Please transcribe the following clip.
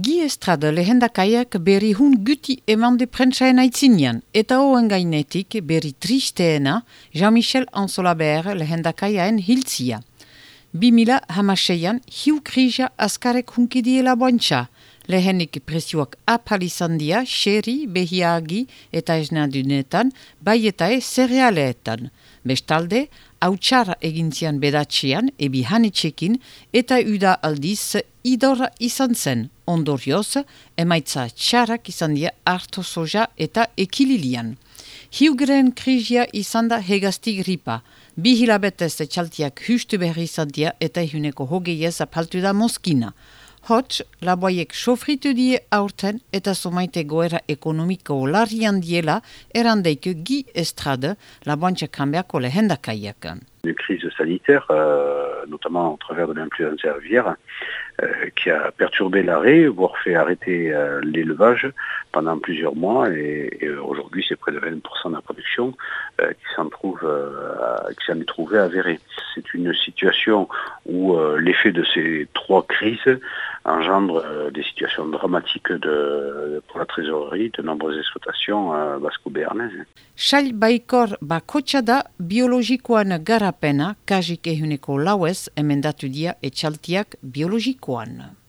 Gi estrada lehendakaiak berri hun guti eman de prentsaen aitzinean, eta hoen gainetik berri tristeena Jean-Michel Ansolaber lehendakaiaen hiltzia. Bi mila hamaseian hiu krija askarek hunkidiela boantxa, lehenik presioak apalizan dia, xeri, behiagi eta esnadunetan, bai eta e zerealeetan. Bestalde, hautsara egintzian bedatxean, ebi eta uda aldiz idora izan zen, ondorioz, emaitza txarak izan dira harto soja eta ekililian. Hiugren krizia izan da hegazti gripa. Bi hilabetez etxaltiak hustu berri izan dira eta ehuneko hogeiez apaltu da moskina. Hots, laboaiek sofritu die aurten eta somaite goera ekonomiko larrian diela erandeik gi estrade laboantxa kambiako lehendakaiak. Une crise sanitaire, euh, notamment au travers de l'influenza aviaire, Euh, qui a perturbé l'arrêt, voire fait arrêter euh, l'élevage pendant plusieurs mois. Et, aujourd'hui, c'est près de 20% de la production euh, qui s'en trouve, qui s'en est trouvé avérée. C'est une situation où l'effet de ces trois crises engendre des situations dramatiques pour la trésorerie de nombreuses exploitations basco-béarnaises. Etxaltiak biologikoan.